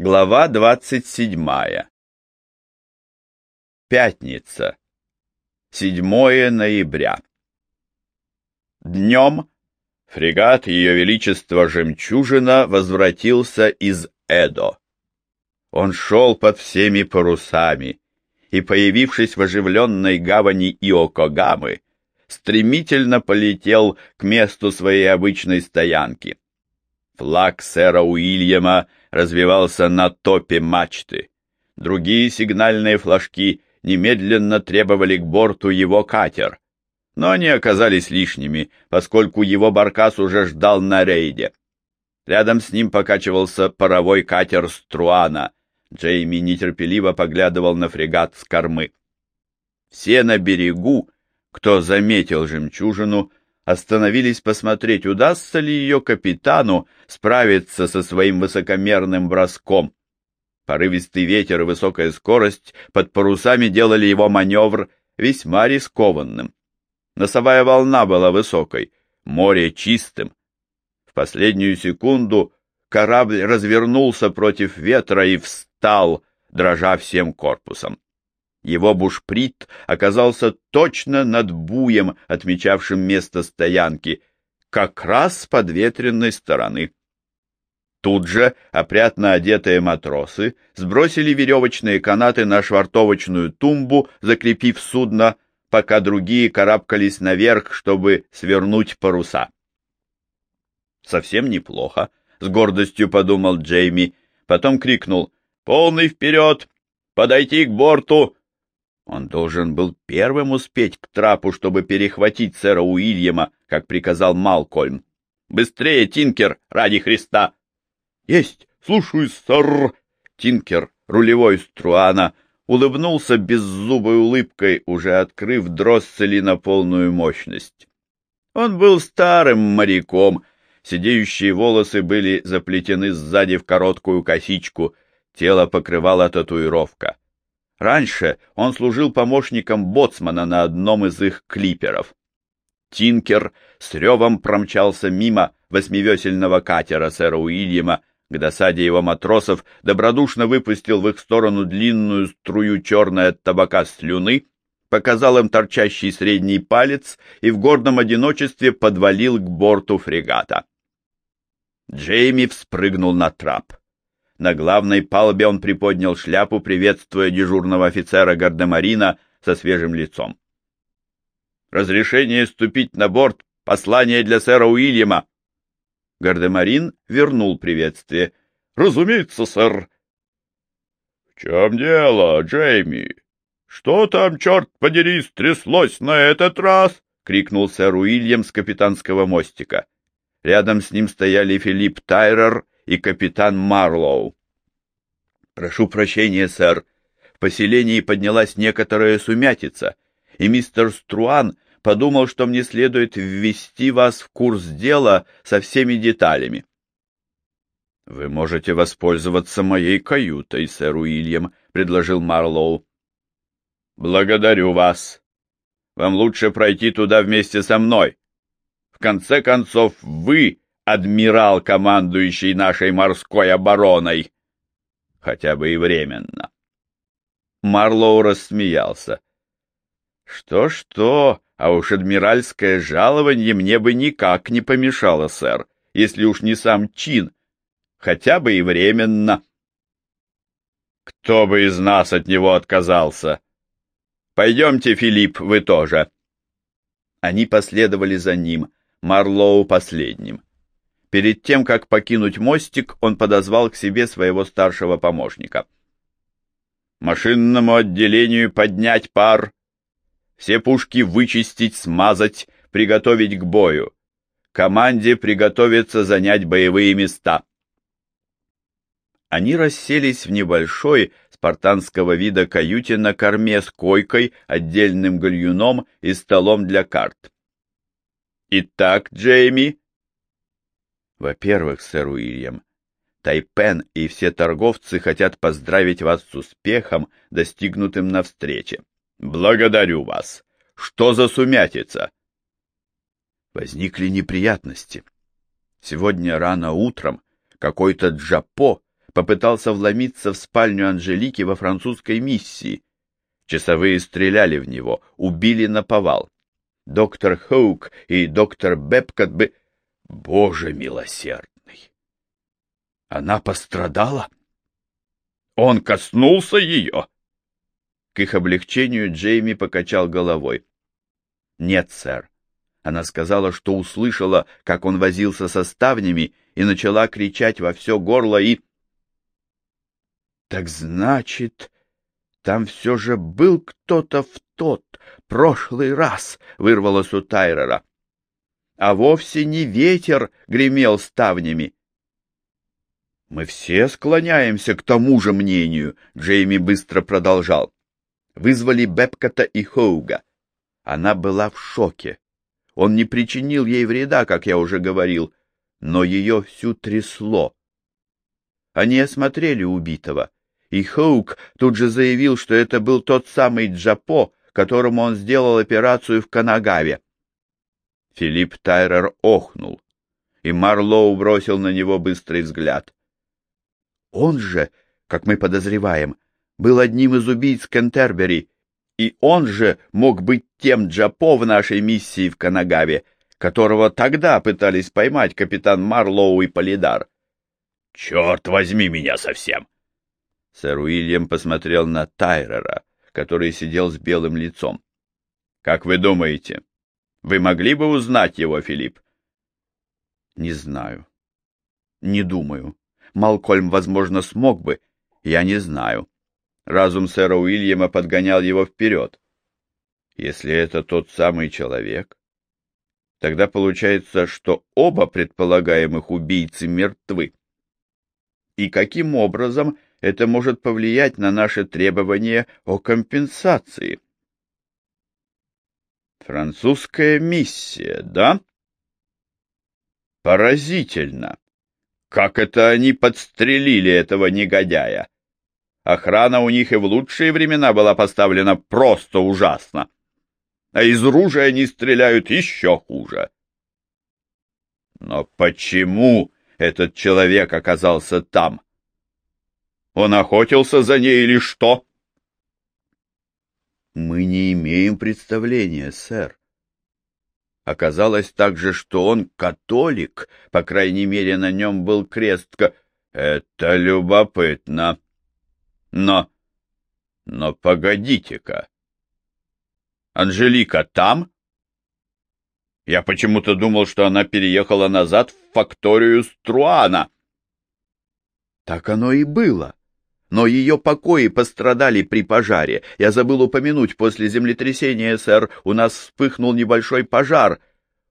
Глава двадцать седьмая. Пятница. 7 ноября. Днем фрегат Ее Величества Жемчужина возвратился из Эдо. Он шел под всеми парусами и, появившись в оживленной гавани Иокогамы, стремительно полетел к месту своей обычной стоянки. Флаг сэра Уильяма развивался на топе мачты. Другие сигнальные флажки немедленно требовали к борту его катер, но они оказались лишними, поскольку его баркас уже ждал на рейде. Рядом с ним покачивался паровой катер Струана. Джейми нетерпеливо поглядывал на фрегат с кормы. Все на берегу, кто заметил жемчужину, остановились посмотреть, удастся ли ее капитану справиться со своим высокомерным броском. Порывистый ветер и высокая скорость под парусами делали его маневр весьма рискованным. Носовая волна была высокой, море чистым. В последнюю секунду корабль развернулся против ветра и встал, дрожа всем корпусом. Его бушприт оказался точно над буем, отмечавшим место стоянки, как раз с подветренной стороны. Тут же опрятно одетые матросы сбросили веревочные канаты на швартовочную тумбу, закрепив судно, пока другие карабкались наверх, чтобы свернуть паруса. «Совсем неплохо», — с гордостью подумал Джейми, потом крикнул «Полный вперед! Подойти к борту! Он должен был первым успеть к трапу, чтобы перехватить сэра Уильяма, как приказал Малкольм. «Быстрее, Тинкер, ради Христа!» «Есть! Слушаюсь, сэр!» Тинкер, рулевой струана, улыбнулся беззубой улыбкой, уже открыв дросцели на полную мощность. Он был старым моряком, сидеющие волосы были заплетены сзади в короткую косичку, тело покрывала татуировка. Раньше он служил помощником боцмана на одном из их клиперов. Тинкер с ревом промчался мимо восьмивесельного катера сэра Уильяма, к досаде его матросов добродушно выпустил в их сторону длинную струю черной от табака слюны, показал им торчащий средний палец и в гордом одиночестве подвалил к борту фрегата. Джейми вспрыгнул на трап. На главной палубе он приподнял шляпу, приветствуя дежурного офицера гардемарина со свежим лицом. «Разрешение ступить на борт, послание для сэра Уильяма!» Гардемарин вернул приветствие. «Разумеется, сэр!» «В чем дело, Джейми? Что там, черт подери, стряслось на этот раз?» — крикнул сэр Уильям с капитанского мостика. Рядом с ним стояли Филипп Тайрер и капитан Марлоу. «Прошу прощения, сэр. В поселении поднялась некоторая сумятица, и мистер Струан подумал, что мне следует ввести вас в курс дела со всеми деталями». «Вы можете воспользоваться моей каютой, сэр Уильям», — предложил Марлоу. «Благодарю вас. Вам лучше пройти туда вместе со мной. В конце концов, вы адмирал, командующий нашей морской обороной, хотя бы и временно. Марлоу рассмеялся. Что-что, а уж адмиральское жалование мне бы никак не помешало, сэр, если уж не сам чин, хотя бы и временно. Кто бы из нас от него отказался? Пойдемте, Филипп, вы тоже. Они последовали за ним, Марлоу последним. Перед тем, как покинуть мостик, он подозвал к себе своего старшего помощника. «Машинному отделению поднять пар, все пушки вычистить, смазать, приготовить к бою. Команде приготовиться занять боевые места». Они расселись в небольшой, спартанского вида каюте на корме с койкой, отдельным гальюном и столом для карт. «Итак, Джейми», во-первых, сэр Уильям, Тайпен и все торговцы хотят поздравить вас с успехом, достигнутым на встрече. Благодарю вас. Что за сумятица? Возникли неприятности. Сегодня рано утром какой-то Джапо попытался вломиться в спальню Анжелики во французской миссии. Часовые стреляли в него, убили на повал. Доктор Хоук и доктор Бепкот бы... Боже милосердный! Она пострадала? Он коснулся ее? К их облегчению Джейми покачал головой. Нет, сэр. Она сказала, что услышала, как он возился со ставнями, и начала кричать во все горло и... Так значит, там все же был кто-то в тот прошлый раз, вырвалось у Тайрера. А вовсе не ветер гремел ставнями. Мы все склоняемся к тому же мнению, Джейми быстро продолжал. Вызвали Бепкота и Хоуга. Она была в шоке. Он не причинил ей вреда, как я уже говорил, но ее всю трясло. Они осмотрели убитого, и Хоук тут же заявил, что это был тот самый Джапо, которому он сделал операцию в Канагаве. Филипп Тайрер охнул, и Марлоу бросил на него быстрый взгляд. Он же, как мы подозреваем, был одним из убийц Кентербери и он же мог быть тем Джапо в нашей миссии в Канагаве, которого тогда пытались поймать капитан Марлоу и Полидар. «Черт возьми меня совсем!» Сэр Уильям посмотрел на Тайрера, который сидел с белым лицом. «Как вы думаете, вы могли бы узнать его, Филипп?» «Не знаю. Не думаю. Малкольм, возможно, смог бы. Я не знаю. Разум сэра Уильяма подгонял его вперед. Если это тот самый человек, тогда получается, что оба предполагаемых убийцы мертвы. И каким образом это может повлиять на наши требования о компенсации? Французская миссия, да? Поразительно. Как это они подстрелили этого негодяя? Охрана у них и в лучшие времена была поставлена просто ужасно. А из ружья они стреляют еще хуже. Но почему этот человек оказался там? Он охотился за ней или что? Мы не имеем представления, сэр. Оказалось также, что он католик, по крайней мере, на нем был крест. Это любопытно. Но... Но погодите-ка. Анжелика там? Я почему-то думал, что она переехала назад в факторию Струана. Так оно и было. Но ее покои пострадали при пожаре. Я забыл упомянуть, после землетрясения, сэр, у нас вспыхнул небольшой пожар.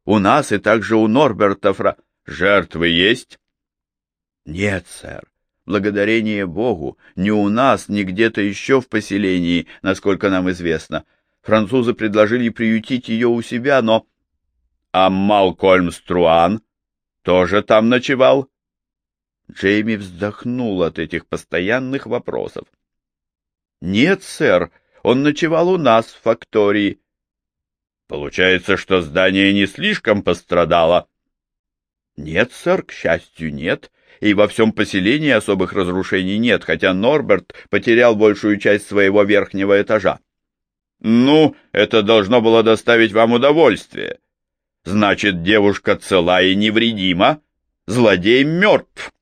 У нас и также у Норберта Фра... Жертвы есть? Нет, сэр благодарение Богу, ни у нас, ни где-то еще в поселении, насколько нам известно. Французы предложили приютить ее у себя, но... А Малкольм Струан тоже там ночевал? Джейми вздохнул от этих постоянных вопросов. Нет, сэр, он ночевал у нас в фактории. Получается, что здание не слишком пострадало? Нет, сэр, к счастью, нет и во всем поселении особых разрушений нет, хотя Норберт потерял большую часть своего верхнего этажа. Ну, это должно было доставить вам удовольствие. Значит, девушка цела и невредима, злодей мертв.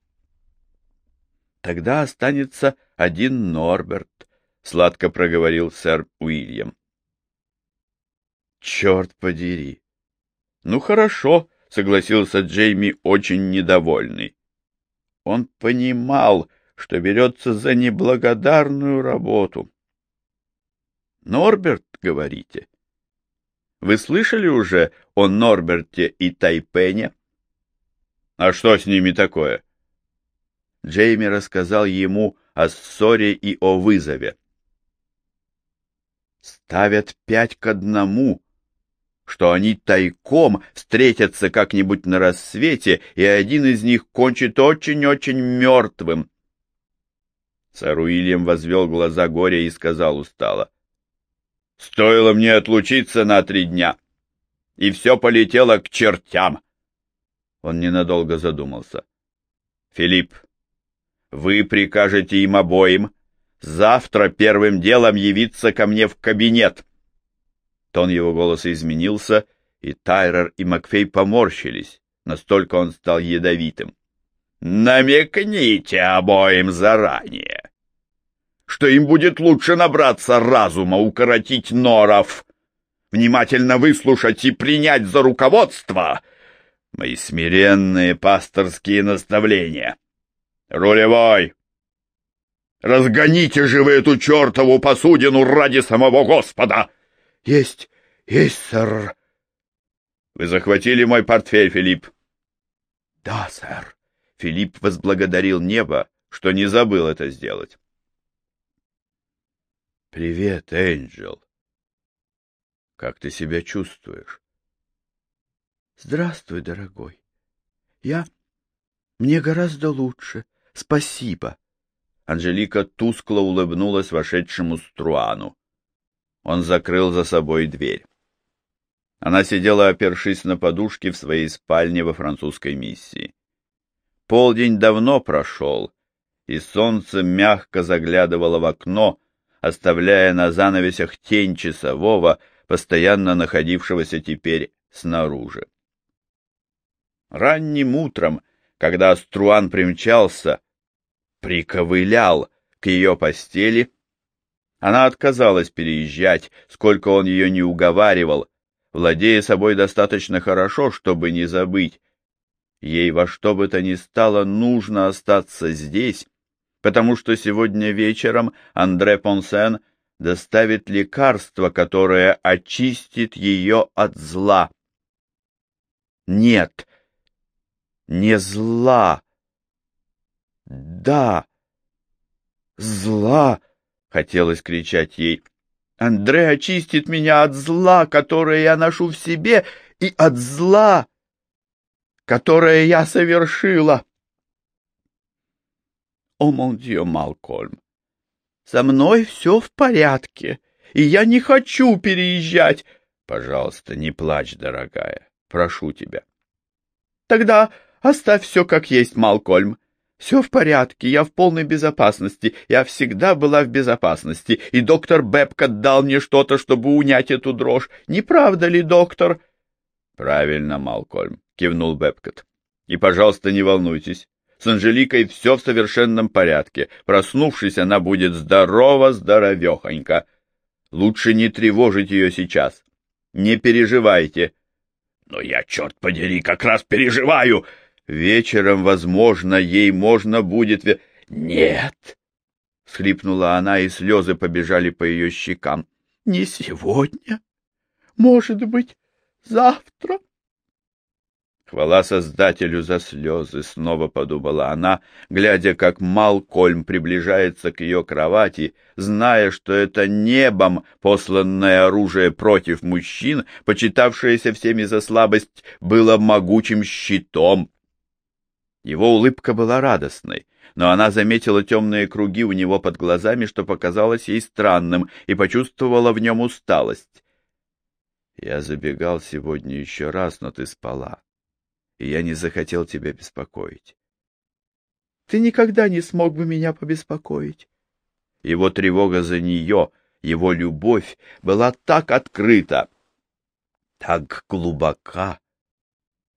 Тогда останется один Норберт, сладко проговорил сэр Уильям. Черт подери. Ну хорошо, согласился Джейми, очень недовольный. Он понимал, что берется за неблагодарную работу. «Норберт, говорите?» «Вы слышали уже о Норберте и Тайпене?» «А что с ними такое?» Джейми рассказал ему о ссоре и о вызове. «Ставят пять к одному», что они тайком встретятся как-нибудь на рассвете, и один из них кончит очень-очень мертвым. Сэр Уильям возвел глаза горя и сказал устало. — Стоило мне отлучиться на три дня, и все полетело к чертям. Он ненадолго задумался. — Филипп, вы прикажете им обоим завтра первым делом явиться ко мне в кабинет. Тон его голоса изменился, и Тайрер и Макфей поморщились, настолько он стал ядовитым. Намекните обоим заранее, что им будет лучше набраться разума, укоротить норов, внимательно выслушать и принять за руководство мои смиренные пасторские наставления. Рулевой, разгоните же вы эту чертову посудину ради самого Господа! Есть, есть, сэр. Вы захватили мой портфель, Филипп? Да, сэр. Филипп возблагодарил небо, что не забыл это сделать. «Привет, Энджел. Как ты себя чувствуешь?» «Здравствуй, дорогой. Я... Мне гораздо лучше. Спасибо». Анжелика тускло улыбнулась вошедшему Струану. Он закрыл за собой дверь. Она сидела, опершись на подушке в своей спальне во французской миссии. Полдень давно прошел, и солнце мягко заглядывало в окно, оставляя на занавесях тень часового, постоянно находившегося теперь снаружи. Ранним утром, когда Струан примчался, приковылял к ее постели, она отказалась переезжать, сколько он ее не уговаривал, владея собой достаточно хорошо, чтобы не забыть, Ей во что бы то ни стало нужно остаться здесь, потому что сегодня вечером Андре Понсен доставит лекарство, которое очистит ее от зла. Нет, не зла. Да, зла, хотелось кричать ей. Андре очистит меня от зла, которое я ношу в себе, и от зла, которое я совершила. О, мон дьё, Малкольм, со мной все в порядке, и я не хочу переезжать. Пожалуйста, не плачь, дорогая, прошу тебя. Тогда оставь все как есть, Малкольм. Все в порядке, я в полной безопасности, я всегда была в безопасности, и доктор Бепкот дал мне что-то, чтобы унять эту дрожь. Не правда ли, доктор? Правильно, Малкольм. — кивнул Бепкот. — И, пожалуйста, не волнуйтесь. С Анжеликой все в совершенном порядке. Проснувшись, она будет здорова-здоровехонька. Лучше не тревожить ее сейчас. Не переживайте. — Но я, черт подери, как раз переживаю. Вечером, возможно, ей можно будет... — Нет! — схлипнула она, и слезы побежали по ее щекам. — Не сегодня. Может быть, завтра. Хвала Создателю за слезы, снова подумала она, глядя, как Малкольм приближается к ее кровати, зная, что это небом посланное оружие против мужчин, почитавшееся всеми за слабость, было могучим щитом. Его улыбка была радостной, но она заметила темные круги у него под глазами, что показалось ей странным, и почувствовала в нем усталость. «Я забегал сегодня еще раз, но ты спала и я не захотел тебя беспокоить. Ты никогда не смог бы меня побеспокоить. Его тревога за нее, его любовь была так открыта, так глубока,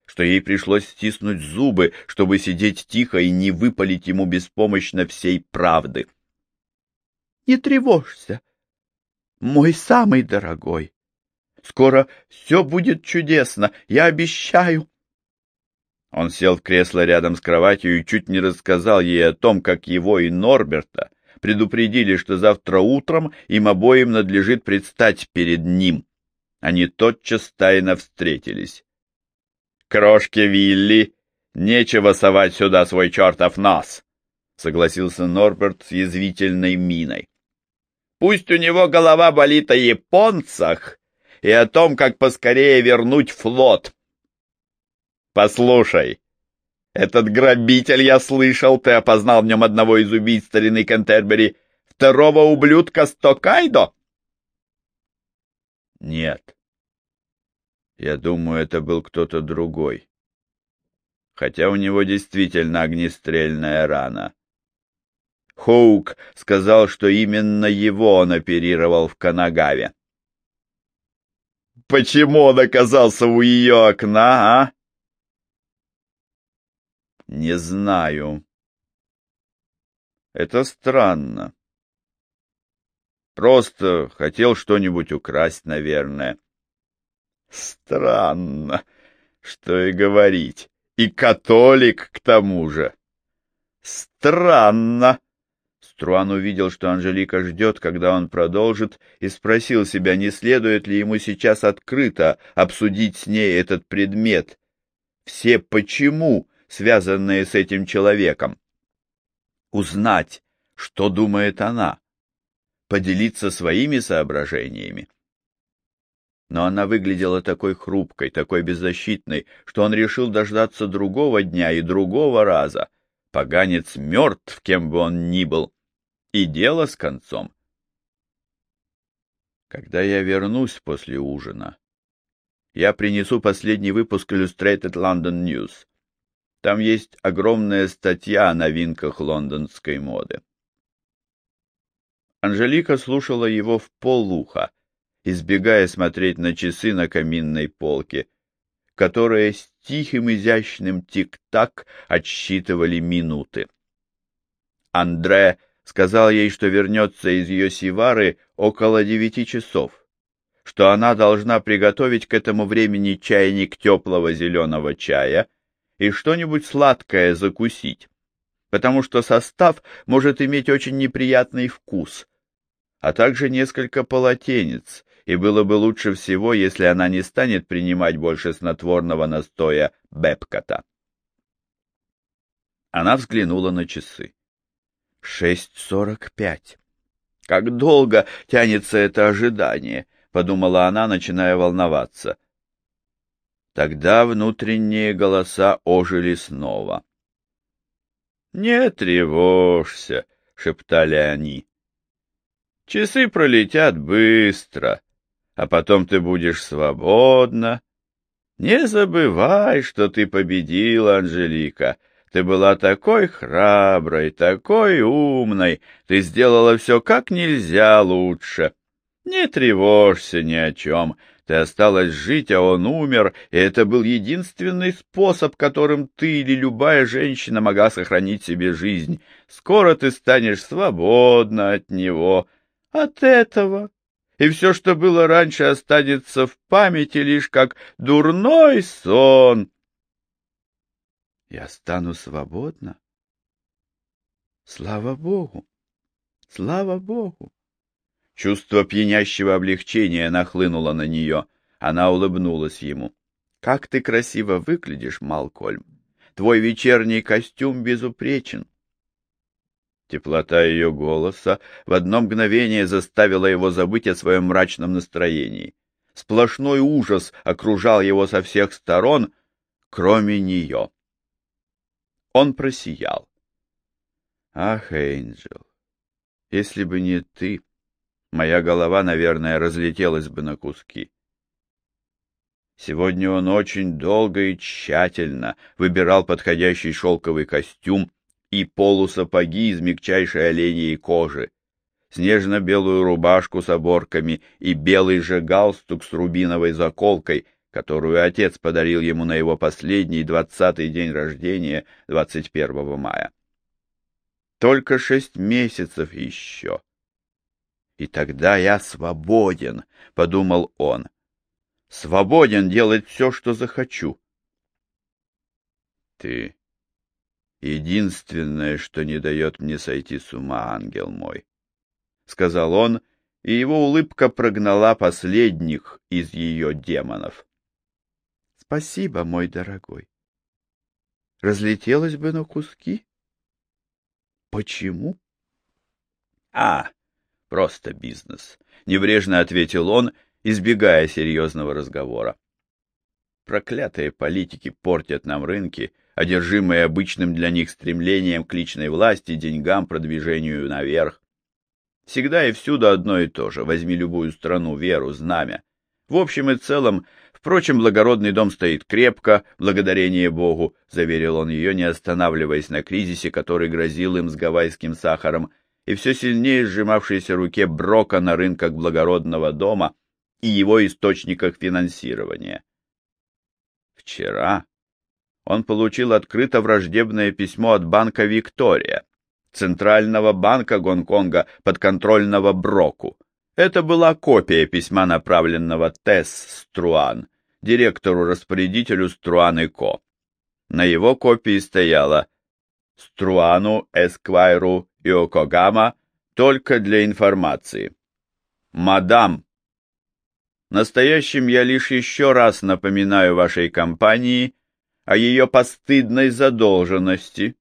что ей пришлось стиснуть зубы, чтобы сидеть тихо и не выпалить ему беспомощно всей правды. Не тревожься, мой самый дорогой. Скоро все будет чудесно, я обещаю. Он сел в кресло рядом с кроватью и чуть не рассказал ей о том, как его и Норберта предупредили, что завтра утром им обоим надлежит предстать перед ним. Они тотчас тайно встретились. — Крошке Вилли, нечего совать сюда свой чертов нос, — согласился Норберт с язвительной миной. — Пусть у него голова болит о японцах и о том, как поскорее вернуть флот. — Послушай, этот грабитель, я слышал, ты опознал в нем одного из убийц старины Кентербери, второго ублюдка Стокайдо? Нет. Я думаю, это был кто-то другой. Хотя у него действительно огнестрельная рана. Хоук сказал, что именно его он оперировал в Канагаве. Почему он оказался у ее окна, а? Не знаю. Это странно. Просто хотел что-нибудь украсть, наверное. Странно, что и говорить. И католик к тому же. Странно. Струан увидел, что Анжелика ждет, когда он продолжит, и спросил себя, не следует ли ему сейчас открыто обсудить с ней этот предмет. Все «почему», связанные с этим человеком. Узнать, что думает она. Поделиться своими соображениями. Но она выглядела такой хрупкой, такой беззащитной, что он решил дождаться другого дня и другого раза. Поганец мертв, кем бы он ни был и дело с концом. Когда я вернусь после ужина, я принесу последний выпуск Illustrated London News. Там есть огромная статья о новинках лондонской моды. Анжелика слушала его в полуха, избегая смотреть на часы на каминной полке, которые с тихим изящным тик-так отсчитывали минуты. Андре сказал ей, что вернется из ее сивары около девяти часов, что она должна приготовить к этому времени чайник теплого зеленого чая и что-нибудь сладкое закусить, потому что состав может иметь очень неприятный вкус, а также несколько полотенец, и было бы лучше всего, если она не станет принимать больше снотворного настоя Бепкота. Она взглянула на часы. Шесть сорок пять. Как долго тянется это ожидание, подумала она, начиная волноваться. Тогда внутренние голоса ожили снова. Не тревожься, шептали они. Часы пролетят быстро, а потом ты будешь свободна. Не забывай, что ты победила, Анжелика. Ты была такой храброй, такой умной, ты сделала все как нельзя лучше. Не тревожься ни о чем, ты осталась жить, а он умер, и это был единственный способ, которым ты или любая женщина могла сохранить себе жизнь. Скоро ты станешь свободна от него, от этого. И все, что было раньше, останется в памяти лишь как дурной сон. Я стану свободна. Слава Богу! Слава Богу! Чувство пьянящего облегчения нахлынуло на нее. Она улыбнулась ему. — Как ты красиво выглядишь, Малкольм! Твой вечерний костюм безупречен. Теплота ее голоса в одно мгновение заставила его забыть о своем мрачном настроении. Сплошной ужас окружал его со всех сторон, кроме нее. Он просиял. Ах, Эйнджел, если бы не ты, моя голова, наверное, разлетелась бы на куски. Сегодня он очень долго и тщательно выбирал подходящий шелковый костюм и полусапоги из мягчайшей оленьей кожи, снежно-белую рубашку с оборками и белый же галстук с рубиновой заколкой — которую отец подарил ему на его последний двадцатый день рождения 21 мая. Только шесть месяцев еще. И тогда я свободен, — подумал он. Свободен делать все, что захочу. Ты единственное, что не дает мне сойти с ума, ангел мой, — сказал он, и его улыбка прогнала последних из ее демонов. Спасибо, мой дорогой. Разлетелась бы на куски? Почему? А, просто бизнес, небрежно ответил он, избегая серьезного разговора. Проклятые политики портят нам рынки, одержимые обычным для них стремлением к личной власти, деньгам, продвижению наверх. Всегда и всюду одно и то же. Возьми любую страну, веру, знамя. В общем и целом, Впрочем, благородный дом стоит крепко, благодарение Богу, заверил он ее, не останавливаясь на кризисе, который грозил им с гавайским сахаром, и все сильнее сжимавшейся руке Брока на рынках благородного дома и его источниках финансирования. Вчера он получил открыто враждебное письмо от банка «Виктория», Центрального банка Гонконга, подконтрольного Броку. Это была копия письма, направленного Тесс Струан, директору-распорядителю Струан и Ко. На его копии стояло «Струану, Эсквайру и Окогама только для информации». «Мадам, настоящим я лишь еще раз напоминаю вашей компании о ее постыдной задолженности»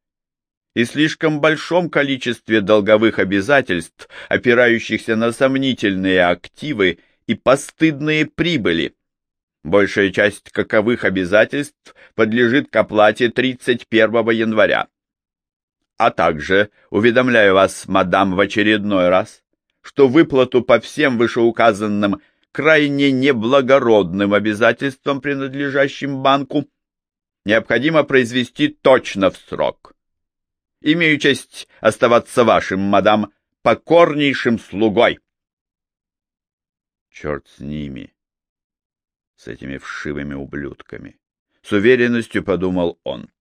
и слишком большом количестве долговых обязательств, опирающихся на сомнительные активы и постыдные прибыли. Большая часть каковых обязательств подлежит к оплате 31 января. А также уведомляю вас, мадам, в очередной раз, что выплату по всем вышеуказанным крайне неблагородным обязательствам, принадлежащим банку, необходимо произвести точно в срок. Имею честь оставаться вашим, мадам, покорнейшим слугой. Черт с ними, с этими вшивыми ублюдками. С уверенностью подумал он.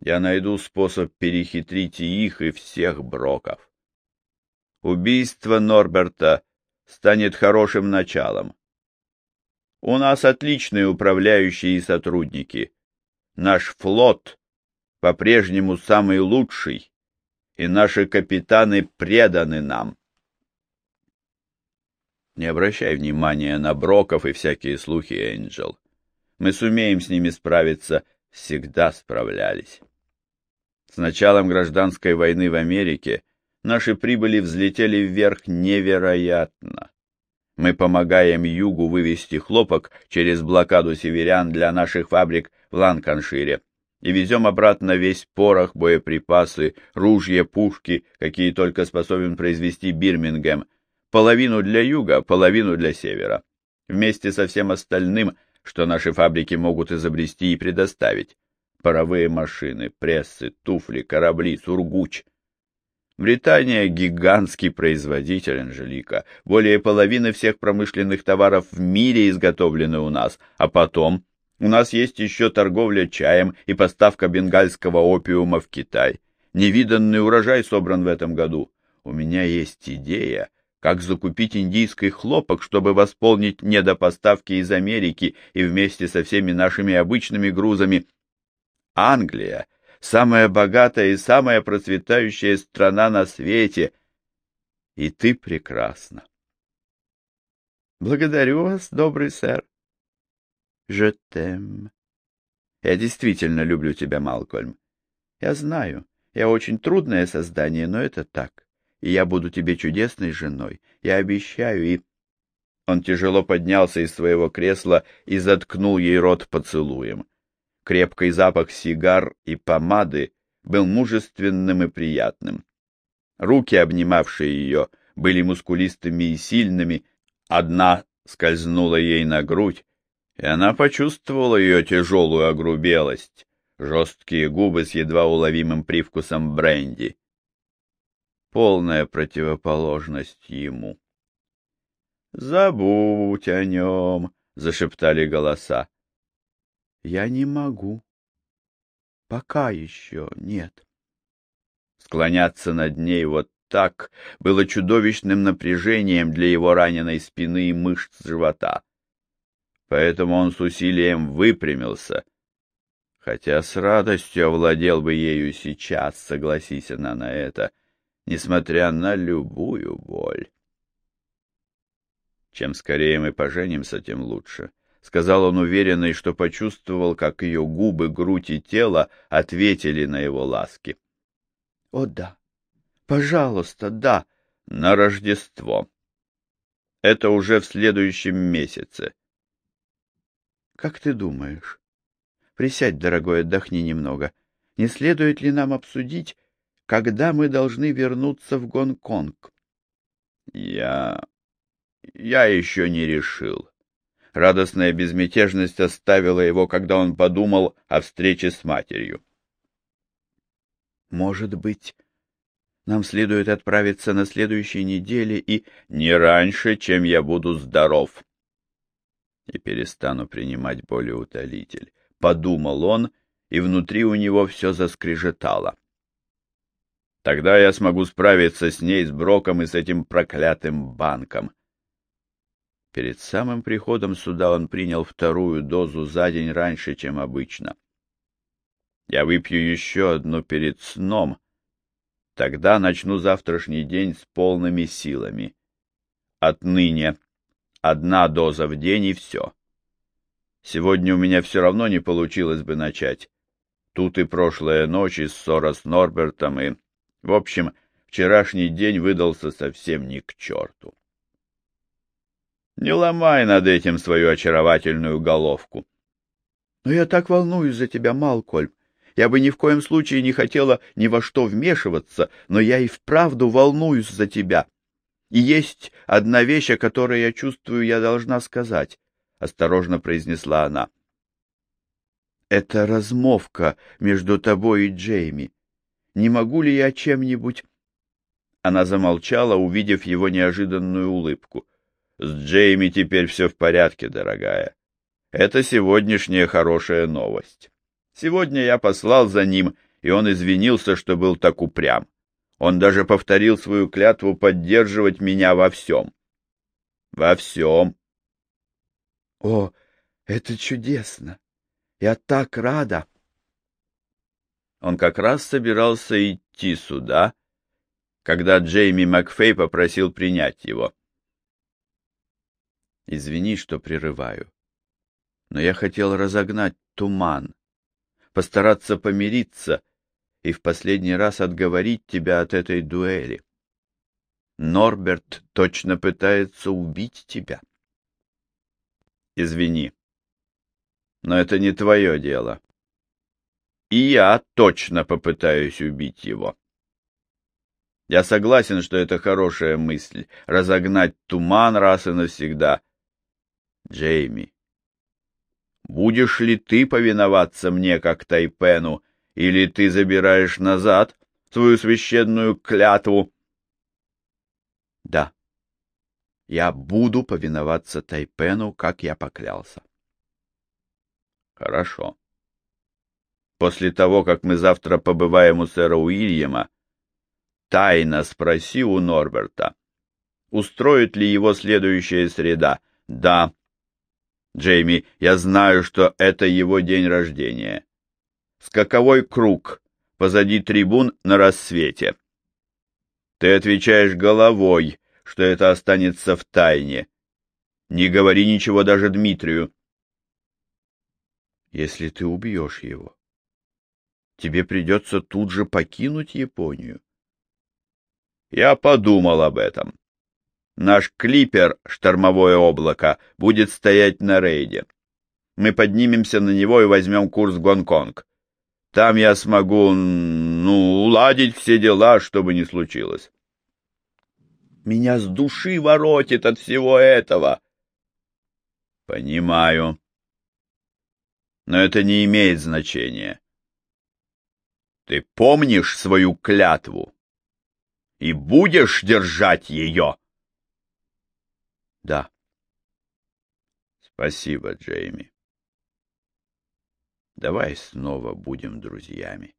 Я найду способ перехитрить и их, и всех броков. Убийство Норберта станет хорошим началом. У нас отличные управляющие и сотрудники. Наш флот по-прежнему самый лучший, и наши капитаны преданы нам. Не обращай внимания на Броков и всякие слухи, Энджел. Мы сумеем с ними справиться, всегда справлялись. С началом гражданской войны в Америке наши прибыли взлетели вверх невероятно. Мы помогаем Югу вывести хлопок через блокаду северян для наших фабрик в Ланканшире и везем обратно весь порох, боеприпасы, ружья, пушки, какие только способен произвести Бирмингем, половину для юга, половину для севера, вместе со всем остальным, что наши фабрики могут изобрести и предоставить. Паровые машины, прессы, туфли, корабли, сургуч. Британия — гигантский производитель, Анжелика. Более половины всех промышленных товаров в мире изготовлены у нас, а потом у нас есть еще торговля чаем и поставка бенгальского опиума в Китай. Невиданный урожай собран в этом году. У меня есть идея, как закупить индийский хлопок, чтобы восполнить недопоставки из Америки и вместе со всеми нашими обычными грузами. Англия — самая богатая и самая процветающая страна на свете. И ты прекрасна. Благодарю вас, добрый сэр. T'aime. Я действительно люблю тебя, Малкольм. Я знаю, я очень трудное создание, но это так. И я буду тебе чудесной женой. Я обещаю, и... Он тяжело поднялся из своего кресла и заткнул ей рот поцелуем. Крепкий запах сигар и помады был мужественным и приятным. Руки, обнимавшие ее, были мускулистыми и сильными, одна скользнула ей на грудь, и она почувствовала ее тяжелую огрубелость, жесткие губы с едва уловимым привкусом бренди. Полная противоположность ему. «Забудь о нем», — зашептали голоса. «Я не могу. Пока еще нет». Склоняться над ней вот так было чудовищным напряжением для его раненой спины и мышц живота поэтому он с усилием выпрямился, хотя с радостью овладел бы ею сейчас, согласись она на это, несмотря на любую боль. Чем скорее мы поженимся, тем лучше, — сказал он уверенный, что почувствовал, как ее губы, грудь и тело ответили на его ласки. — О, да, пожалуйста, да, на Рождество. Это уже в следующем месяце. — как ты думаешь? Присядь, дорогой, отдохни немного. Не следует ли нам обсудить, когда мы должны вернуться в Гонконг? Я... я еще не решил. Радостная безмятежность оставила его, когда он подумал о встрече с матерью. Может быть, Нам следует отправиться на следующей неделе и... Не раньше, чем я буду здоров. И перестану принимать болеутолитель. Подумал он, и внутри у него все заскрежетало. Тогда я смогу справиться с ней, с Броком и с этим проклятым банком. Перед самым приходом сюда он принял вторую дозу за день раньше, чем обычно. Я выпью еще одну перед сном. Тогда начну завтрашний день с полными силами. Отныне одна доза в день и все. Сегодня у меня все равно не получилось бы начать. Тут и прошлая ночь, и ссора с Норбертом, и... В общем, вчерашний день выдался совсем не к черту. Не ломай над этим свою очаровательную головку. Но я так волнуюсь за тебя, Малкольм. Я бы ни в коем случае не хотела ни во что вмешиваться, но я и вправду волнуюсь за тебя. И есть одна вещь, о которой я чувствую, я должна сказать, — осторожно произнесла она. Это размовка между тобой и Джейми. Не могу ли я чем-нибудь... Она замолчала, увидев его неожиданную улыбку. С Джейми теперь все в порядке, дорогая. Это сегодняшняя хорошая новость. Сегодня я послал за ним, и он извинился, что был так упрям. Он даже повторил свою клятву поддерживать меня во всем. Во всем. О, это чудесно! Я так рада! Он как раз собирался идти сюда, когда Джейми Макфей попросил принять его. Извини, что прерываю, но я хотел разогнать туман, постараться помириться и в последний раз отговорить тебя от этой дуэли. Норберт точно пытается убить тебя. Извини, но это не твое дело. И я точно попытаюсь убить его. Я согласен, что это хорошая мысль — разогнать туман раз и навсегда. Джейми, Будешь ли ты повиноваться мне, как Тайпену, или ты забираешь назад свою священную клятву? Да, я буду повиноваться Тайпену, как я поклялся. Хорошо. После того, как мы завтра побываем у сэра Уильяма, тайно спроси у Норберта, устроит ли его следующая среда. Да, Джейми, я знаю, что это его день рождения. Скаковой круг позади трибун на рассвете. Ты отвечаешь головой, что это останется в тайне. Не говори ничего даже Дмитрию. Если ты убьешь его, тебе придется тут же покинуть Японию. Я подумал об этом. Наш клипер «Штормовое облако» будет стоять на рейде. Мы поднимемся на него и возьмем курс в Гонконг. Там я смогу, ну, уладить все дела, что бы ни случилось. Меня с души воротит от всего этого. Понимаю. Но это не имеет значения. Ты помнишь свою клятву и будешь держать ее? Да. Спасибо, Джейми. Давай снова будем друзьями.